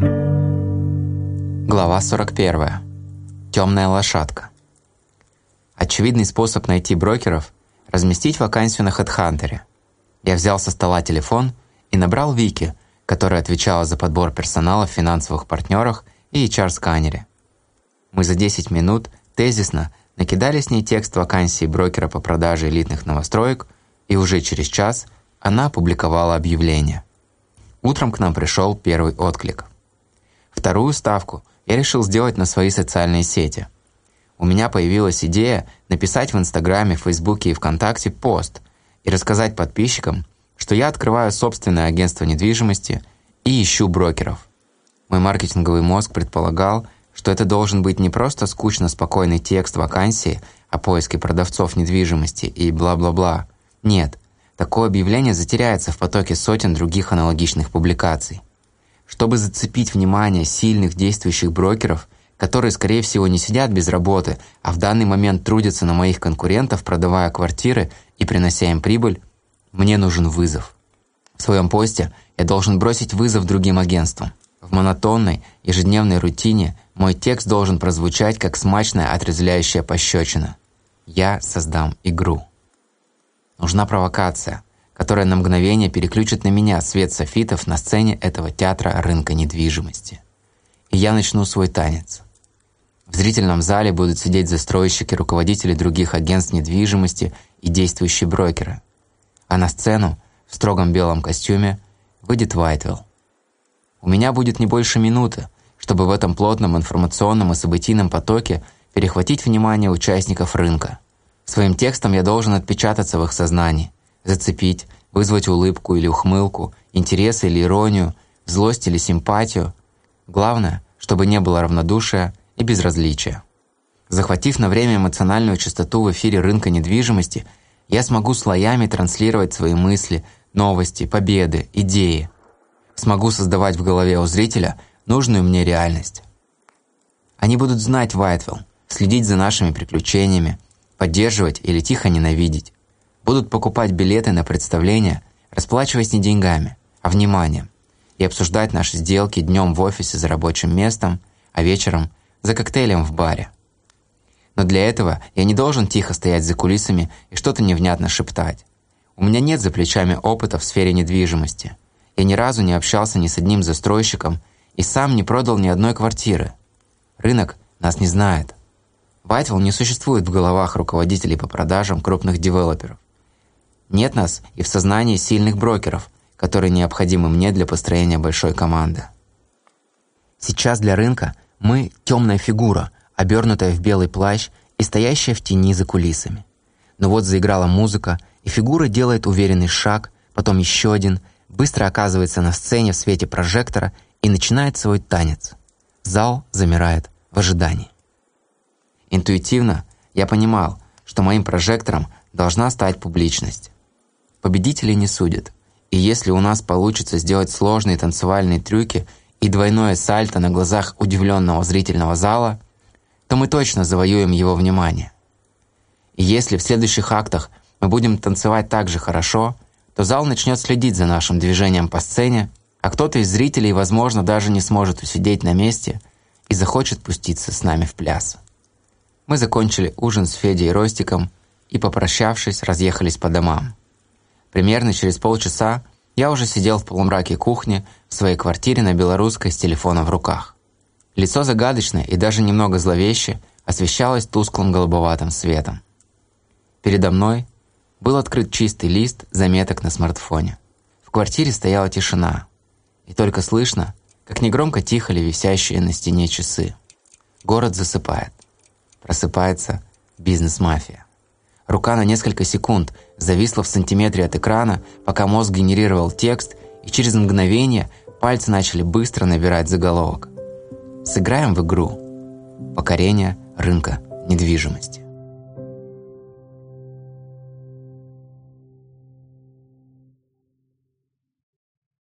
Глава 41. Темная лошадка. Очевидный способ найти брокеров – разместить вакансию на HeadHunter. Я взял со стола телефон и набрал Вики, которая отвечала за подбор персонала в финансовых партнерах и HR-сканере. Мы за 10 минут тезисно накидали с ней текст вакансии брокера по продаже элитных новостроек, и уже через час она опубликовала объявление. Утром к нам пришел первый отклик. Вторую ставку я решил сделать на свои социальные сети. У меня появилась идея написать в Инстаграме, Фейсбуке и ВКонтакте пост и рассказать подписчикам, что я открываю собственное агентство недвижимости и ищу брокеров. Мой маркетинговый мозг предполагал, что это должен быть не просто скучно спокойный текст вакансии о поиске продавцов недвижимости и бла-бла-бла. Нет, такое объявление затеряется в потоке сотен других аналогичных публикаций. Чтобы зацепить внимание сильных действующих брокеров, которые, скорее всего, не сидят без работы, а в данный момент трудятся на моих конкурентов, продавая квартиры и принося им прибыль, мне нужен вызов. В своем посте я должен бросить вызов другим агентствам. В монотонной, ежедневной рутине мой текст должен прозвучать как смачная отрезвляющая пощечина. Я создам игру. Нужна провокация, которая на мгновение переключит на меня свет софитов на сцене этого театра рынка недвижимости. И я начну свой танец. В зрительном зале будут сидеть застройщики, руководители других агентств недвижимости и действующие брокеры. А на сцену, в строгом белом костюме, выйдет Вайтвелл. У меня будет не больше минуты, чтобы в этом плотном информационном и событийном потоке перехватить внимание участников рынка. Своим текстом я должен отпечататься в их сознании, зацепить, вызвать улыбку или ухмылку, интерес или иронию, злость или симпатию. Главное, чтобы не было равнодушия и безразличия. Захватив на время эмоциональную частоту в эфире рынка недвижимости, я смогу слоями транслировать свои мысли, новости, победы, идеи. Смогу создавать в голове у зрителя нужную мне реальность. Они будут знать Вайтвелл, следить за нашими приключениями, поддерживать или тихо ненавидеть. Будут покупать билеты на представления, расплачиваясь не деньгами, а вниманием, и обсуждать наши сделки днем в офисе за рабочим местом, а вечером за коктейлем в баре. Но для этого я не должен тихо стоять за кулисами и что-то невнятно шептать. У меня нет за плечами опыта в сфере недвижимости. Я ни разу не общался ни с одним застройщиком и сам не продал ни одной квартиры. Рынок нас не знает. Вайтвелл не существует в головах руководителей по продажам крупных девелоперов. Нет нас и в сознании сильных брокеров, которые необходимы мне для построения большой команды. Сейчас для рынка мы – темная фигура, обернутая в белый плащ и стоящая в тени за кулисами. Но вот заиграла музыка, и фигура делает уверенный шаг, потом еще один, быстро оказывается на сцене в свете прожектора и начинает свой танец. Зал замирает в ожидании. Интуитивно я понимал, что моим прожектором должна стать публичность. Победителей не судят, и если у нас получится сделать сложные танцевальные трюки и двойное сальто на глазах удивленного зрительного зала, то мы точно завоюем его внимание. И если в следующих актах мы будем танцевать так же хорошо, то зал начнет следить за нашим движением по сцене а кто-то из зрителей, возможно, даже не сможет усидеть на месте и захочет пуститься с нами в пляс. Мы закончили ужин с Федей и Ростиком и, попрощавшись, разъехались по домам. Примерно через полчаса я уже сидел в полумраке кухни в своей квартире на Белорусской с телефоном в руках. Лицо загадочное и даже немного зловеще освещалось тусклым голубоватым светом. Передо мной был открыт чистый лист заметок на смартфоне. В квартире стояла тишина и только слышно, как негромко тихали висящие на стене часы. Город засыпает. Просыпается бизнес-мафия. Рука на несколько секунд зависла в сантиметре от экрана, пока мозг генерировал текст, и через мгновение пальцы начали быстро набирать заголовок. Сыграем в игру. Покорение рынка недвижимости.